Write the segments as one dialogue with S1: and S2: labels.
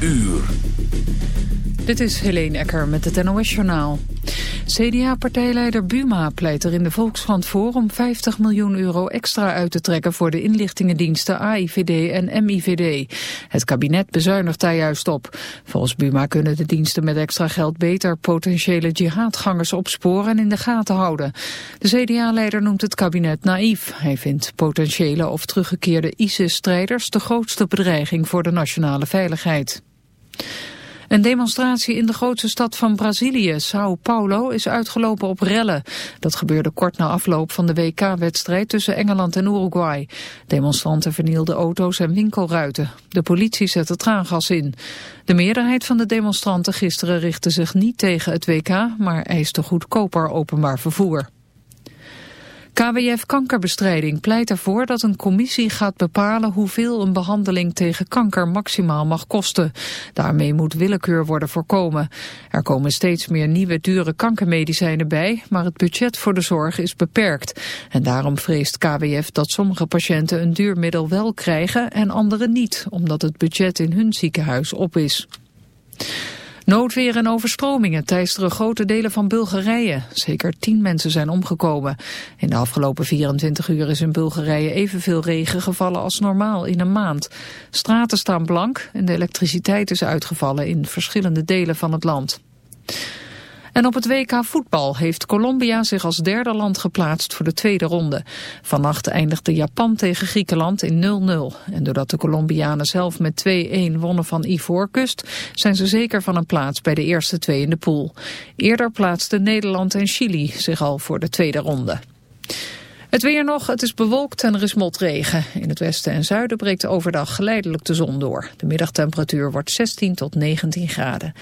S1: uur.
S2: Dit is Helene Ecker met het NOS-journaal. CDA-partijleider Buma pleit er in de Volkskrant voor om 50 miljoen euro extra uit te trekken voor de inlichtingendiensten AIVD en MIVD. Het kabinet bezuinigt daar juist op. Volgens Buma kunnen de diensten met extra geld beter potentiële jihadgangers opsporen en in de gaten houden. De CDA-leider noemt het kabinet naïef. Hij vindt potentiële of teruggekeerde ISIS-strijders de grootste bedreiging voor de nationale veiligheid. Een demonstratie in de grootste stad van Brazilië, Sao Paulo, is uitgelopen op rellen. Dat gebeurde kort na afloop van de WK-wedstrijd tussen Engeland en Uruguay. Demonstranten vernielden auto's en winkelruiten. De politie zette traangas in. De meerderheid van de demonstranten gisteren richtte zich niet tegen het WK, maar eiste goedkoper openbaar vervoer. KWF Kankerbestrijding pleit ervoor dat een commissie gaat bepalen hoeveel een behandeling tegen kanker maximaal mag kosten. Daarmee moet willekeur worden voorkomen. Er komen steeds meer nieuwe dure kankermedicijnen bij, maar het budget voor de zorg is beperkt. En daarom vreest KWF dat sommige patiënten een duur middel wel krijgen en anderen niet, omdat het budget in hun ziekenhuis op is. Noodweer en overstromingen teisteren grote delen van Bulgarije. Zeker tien mensen zijn omgekomen. In de afgelopen 24 uur is in Bulgarije evenveel regen gevallen als normaal in een maand. Straten staan blank en de elektriciteit is uitgevallen in verschillende delen van het land. En op het WK voetbal heeft Colombia zich als derde land geplaatst voor de tweede ronde. Vannacht eindigde Japan tegen Griekenland in 0-0. En doordat de Colombianen zelf met 2-1 wonnen van Ivoorkust... zijn ze zeker van een plaats bij de eerste twee in de pool. Eerder plaatsten Nederland en Chili zich al voor de tweede ronde. Het weer nog, het is bewolkt en er is motregen. In het westen en zuiden breekt overdag geleidelijk de zon door. De middagtemperatuur wordt 16 tot 19 graden.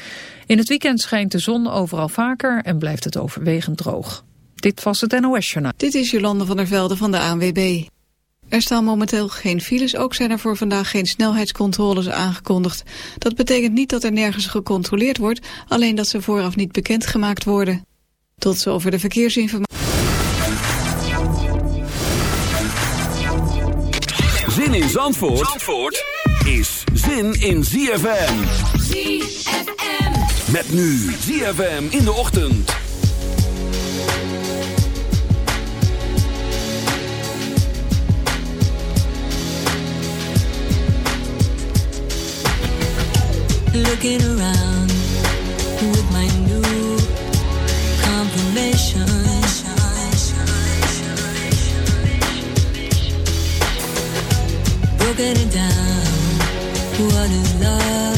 S2: In het weekend schijnt de zon overal vaker en blijft het overwegend droog. Dit was het NOS Journaal.
S3: Dit is Jolande van der Velde van de ANWB. Er staan momenteel geen files, ook zijn er voor vandaag geen snelheidscontroles aangekondigd. Dat betekent niet dat er nergens gecontroleerd wordt, alleen dat ze vooraf niet bekendgemaakt worden. Tot zover de verkeersinformatie.
S1: In Zandvoort, Zandvoort is zin in ZFM.
S4: ZFM.
S1: Met nu ZFM in de ochtend.
S5: Looking around with my Broken it down. Love?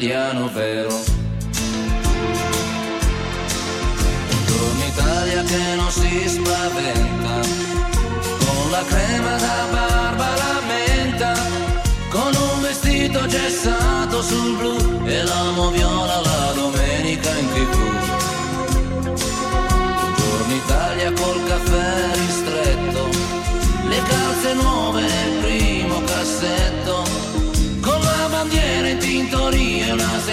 S6: italiano vero. Buongiorno Italia che non si spaventa, con la crema da barba la menta, con un vestito gessato sul blu e l'amo viola la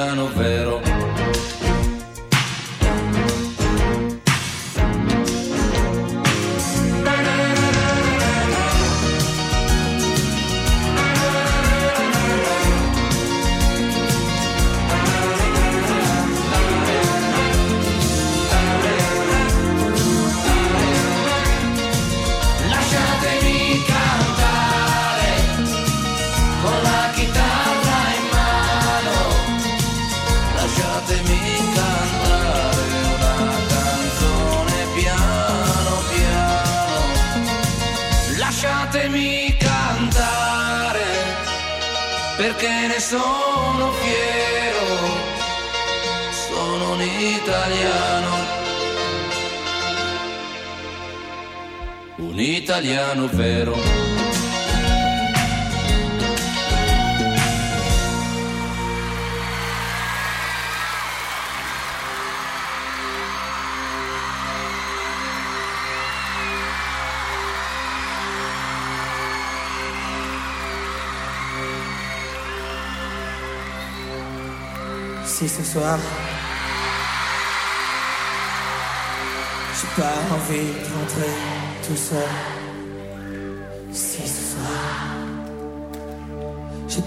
S6: italiano vero. italiano vero.
S7: Si ah. ce soir, j'ai pas envie de rentrer tout seul.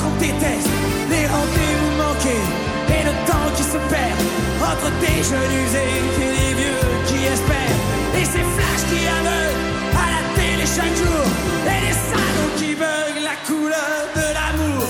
S7: qu'on déteste, les rendez-vous manqués et le temps qui se perd. Entre des jeunes usés et des vieux qui espèrent. Et ces flashs qui aveuglent à la télé chaque jour. Et les salons qui beuglent la couleur de l'amour.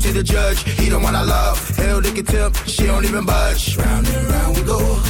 S8: to the judge. He don't want to love. Held the tell. she don't even budge. Round and round we go.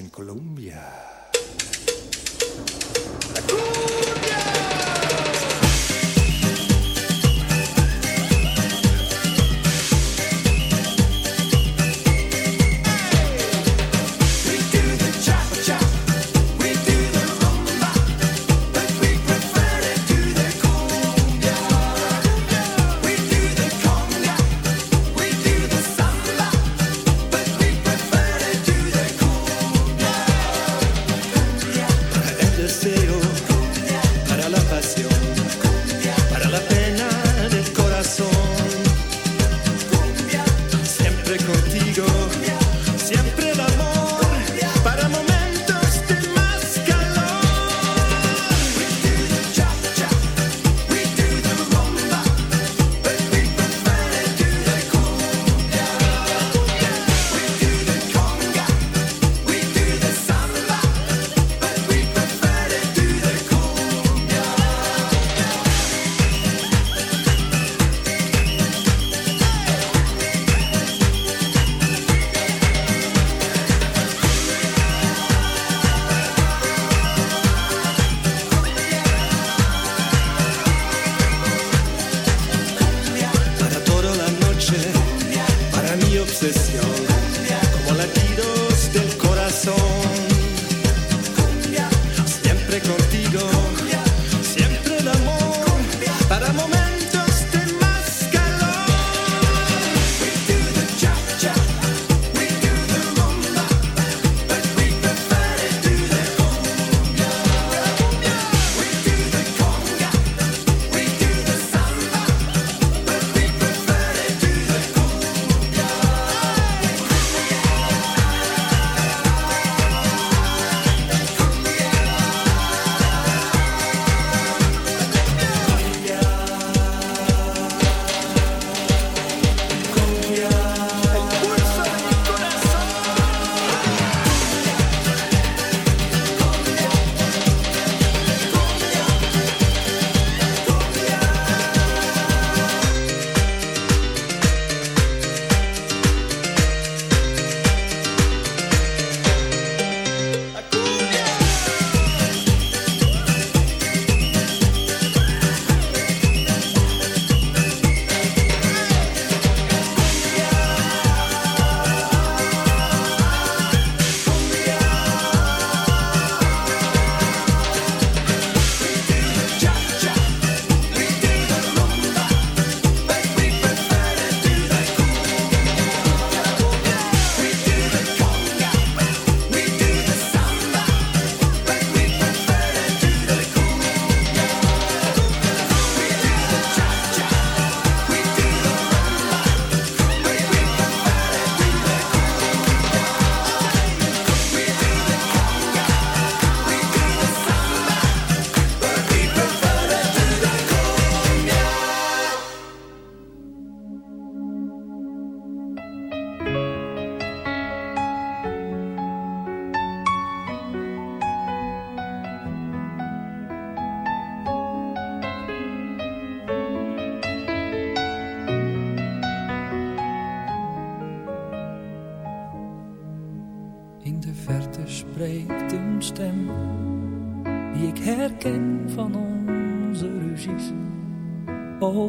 S9: en Colombia.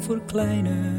S10: Over kleine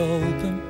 S10: Om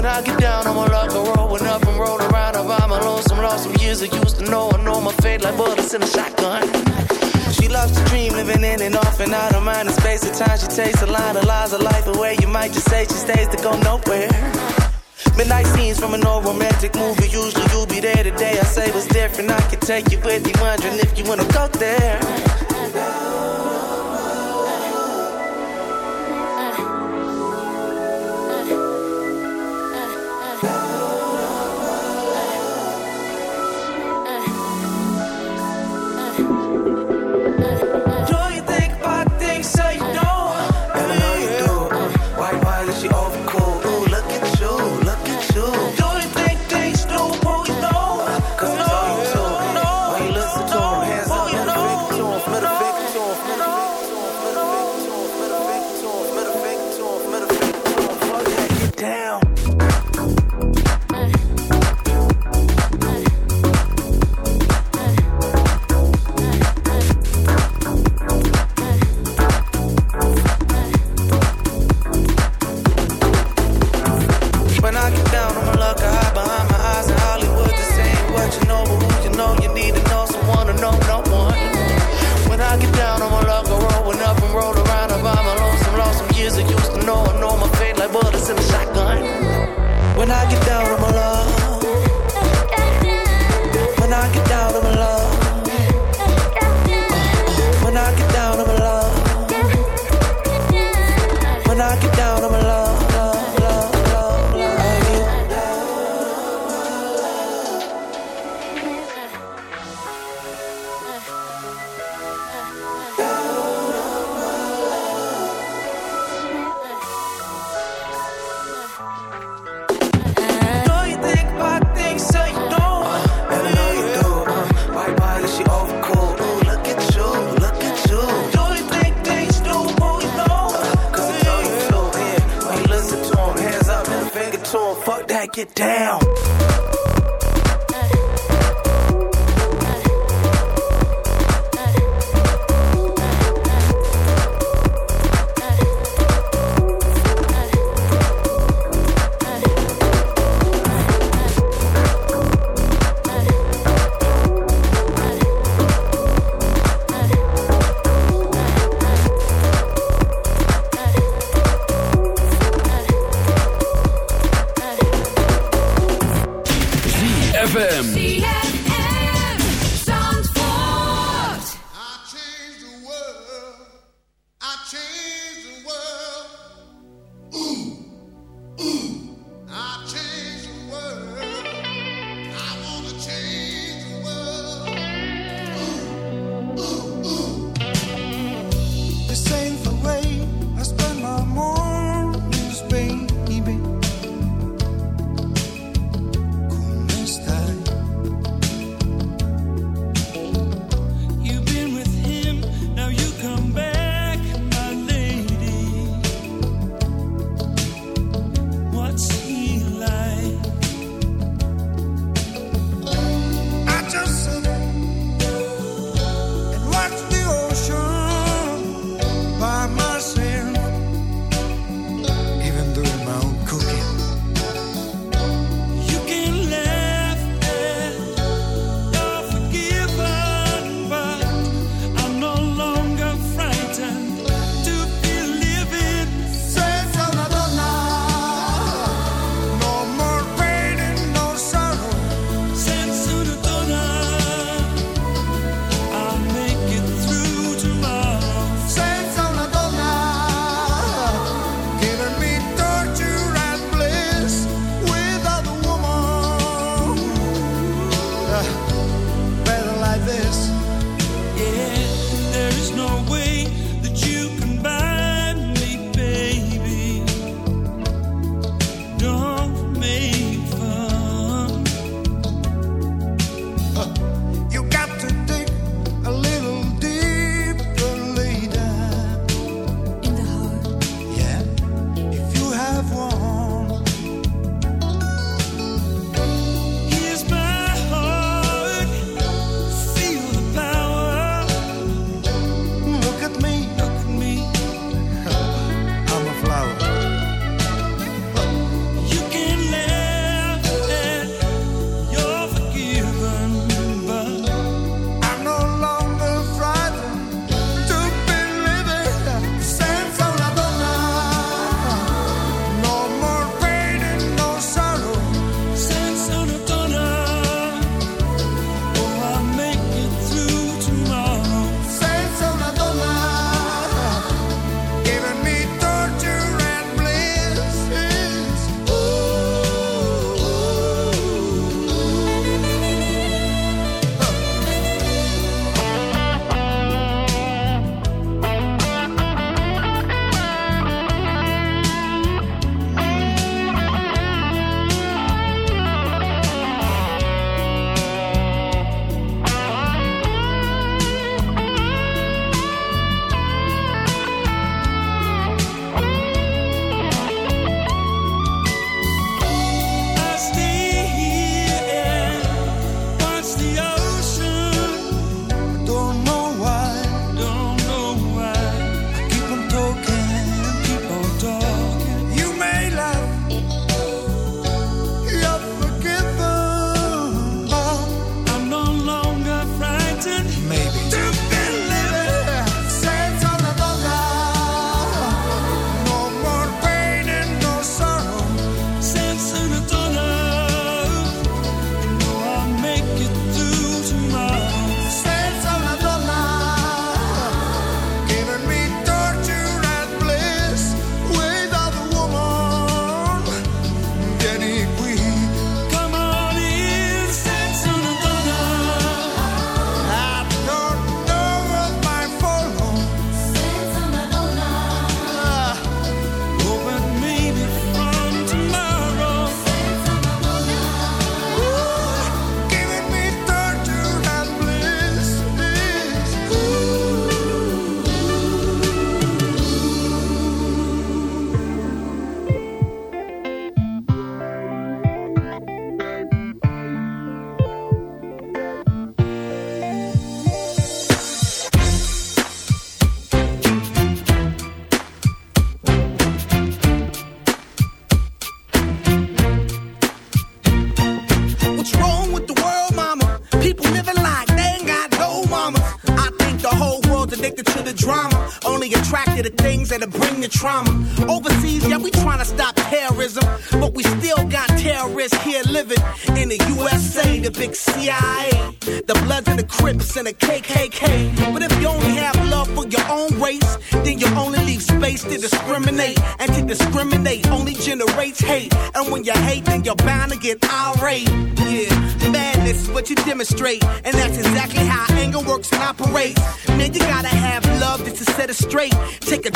S11: When I get down on my luck, I rollin' up and roll around. I by my lonesome, lost some years I used to know. I know my fate like bullets in a shotgun. She loves to dream, living in and off and out of mind and space. At time she takes a line of lies of life away. You might just say she stays to go nowhere. Midnight scenes from an old romantic movie. Usually you'll be there today. I say what's different. I can take you with me, wondering if you wanna go there.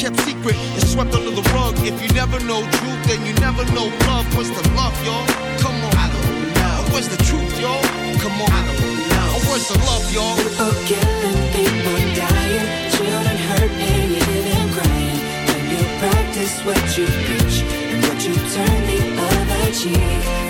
S12: kept secret, it's swept under the rug. If you never know truth, then you never know love. What's the love, y'all? Come on. I don't know. Where's the truth, y'all? Come on. I don't know. Where's the love, y'all?
S5: People killing, people dying, children hurt, and you hear them crying. When you practice what you preach and what you turn the other cheek.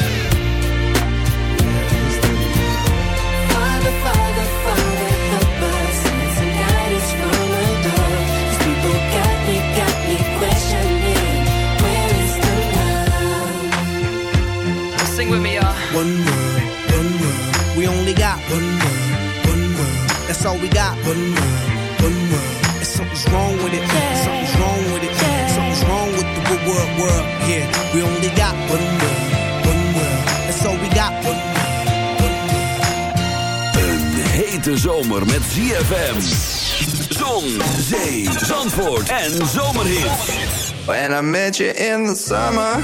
S13: One world, one world. We only got one world, one world. That's all we got. One world, one world. And something's wrong with it. Something's wrong with it. Something's wrong with the good world, world. Yeah, we only got one world, one world. That's all we got. One world.
S1: Een hete zomer met ZFM. Zon, zee, zandvoort en zomerhit.
S14: When I met you in the summer,